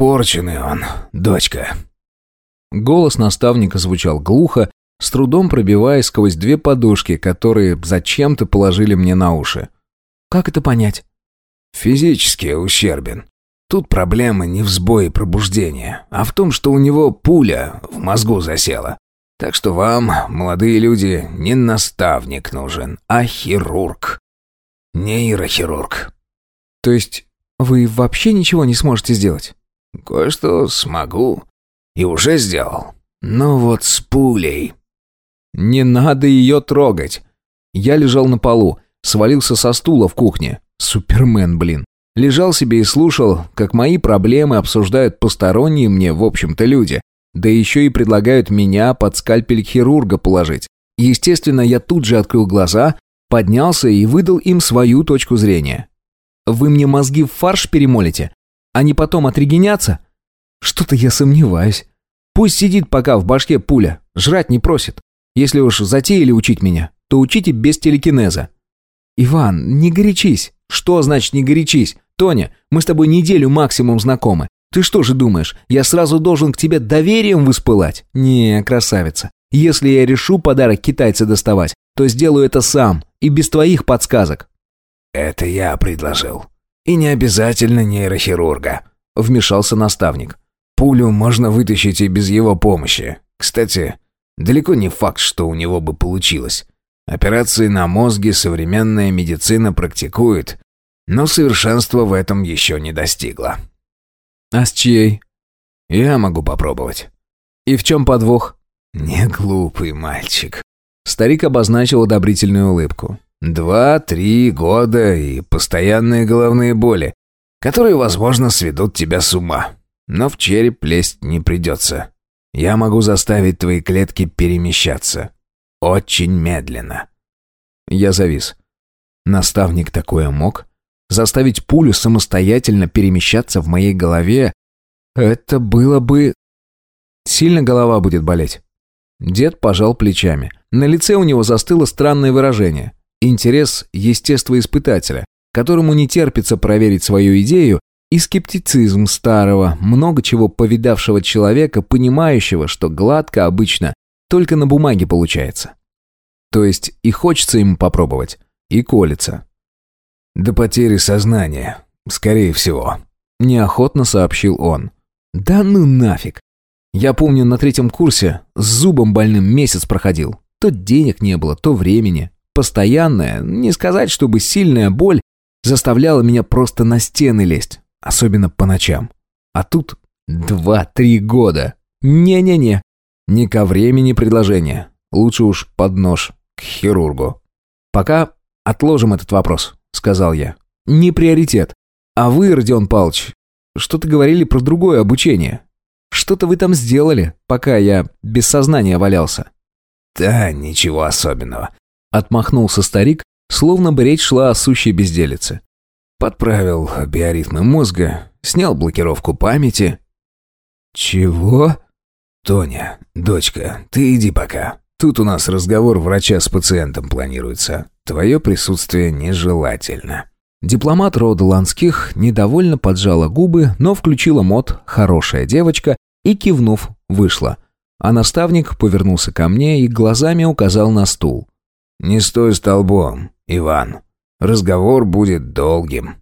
Испорченный он, дочка». Голос наставника звучал глухо, с трудом пробиваясь сквозь две подушки, которые зачем-то положили мне на уши. «Как это понять?» «Физически ущербен. Тут проблема не в сбое пробуждения, а в том, что у него пуля в мозгу засела. Так что вам, молодые люди, не наставник нужен, а хирург. Нейрохирург. То есть вы вообще ничего не сможете сделать? Кое-что смогу. И уже сделал. Но вот с пулей. Не надо ее трогать. Я лежал на полу, свалился со стула в кухне. Супермен, блин. Лежал себе и слушал, как мои проблемы обсуждают посторонние мне, в общем-то, люди. Да еще и предлагают меня под скальпель хирурга положить. Естественно, я тут же открыл глаза, поднялся и выдал им свою точку зрения. «Вы мне мозги в фарш перемолите? Они потом отрегенятся?» «Что-то я сомневаюсь. Пусть сидит пока в башке пуля, жрать не просит. Если уж затеяли учить меня, то учите без телекинеза». «Иван, не горячись». «Что значит не горячись? Тоня, мы с тобой неделю максимум знакомы. Ты что же думаешь, я сразу должен к тебе доверием воспылать? Не, красавица. Если я решу подарок китайца доставать, то сделаю это сам и без твоих подсказок. Это я предложил. И не обязательно нейрохирурга, вмешался наставник. Пулю можно вытащить и без его помощи. Кстати, далеко не факт, что у него бы получилось. Операции на мозге современная медицина практикует, но совершенства в этом еще не достигла. «А с чьей?» «Я могу попробовать». «И в чем подвох?» «Не глупый мальчик». Старик обозначил одобрительную улыбку. «Два-три года и постоянные головные боли, которые, возможно, сведут тебя с ума. Но в череп лезть не придется. Я могу заставить твои клетки перемещаться. Очень медленно». Я завис. Наставник такое мог? Заставить пулю самостоятельно перемещаться в моей голове — это было бы... Сильно голова будет болеть. Дед пожал плечами. На лице у него застыло странное выражение. Интерес естествоиспытателя, которому не терпится проверить свою идею, и скептицизм старого, много чего повидавшего человека, понимающего, что гладко обычно только на бумаге получается. То есть и хочется ему попробовать, и колется. «До потери сознания, скорее всего», – неохотно сообщил он. «Да ну нафиг. Я помню, на третьем курсе с зубом больным месяц проходил. То денег не было, то времени. Постоянная, не сказать, чтобы сильная боль заставляла меня просто на стены лезть, особенно по ночам. А тут два-три года. Не-не-не. Не ко времени предложения. Лучше уж под нож к хирургу. Пока отложим этот вопрос. — сказал я. «Не приоритет. А вы, Родион Павлович, что-то говорили про другое обучение. Что-то вы там сделали, пока я без сознания валялся». «Да, ничего особенного», — отмахнулся старик, словно бы речь шла о сущей безделице. «Подправил биоритмы мозга, снял блокировку памяти». «Чего?» «Тоня, дочка, ты иди пока. Тут у нас разговор врача с пациентом планируется. Твое присутствие нежелательно». Дипломат рода Ланских недовольно поджала губы, но включила мод «хорошая девочка» и, кивнув, вышла. А наставник повернулся ко мне и глазами указал на стул. «Не стой столбом, Иван. Разговор будет долгим».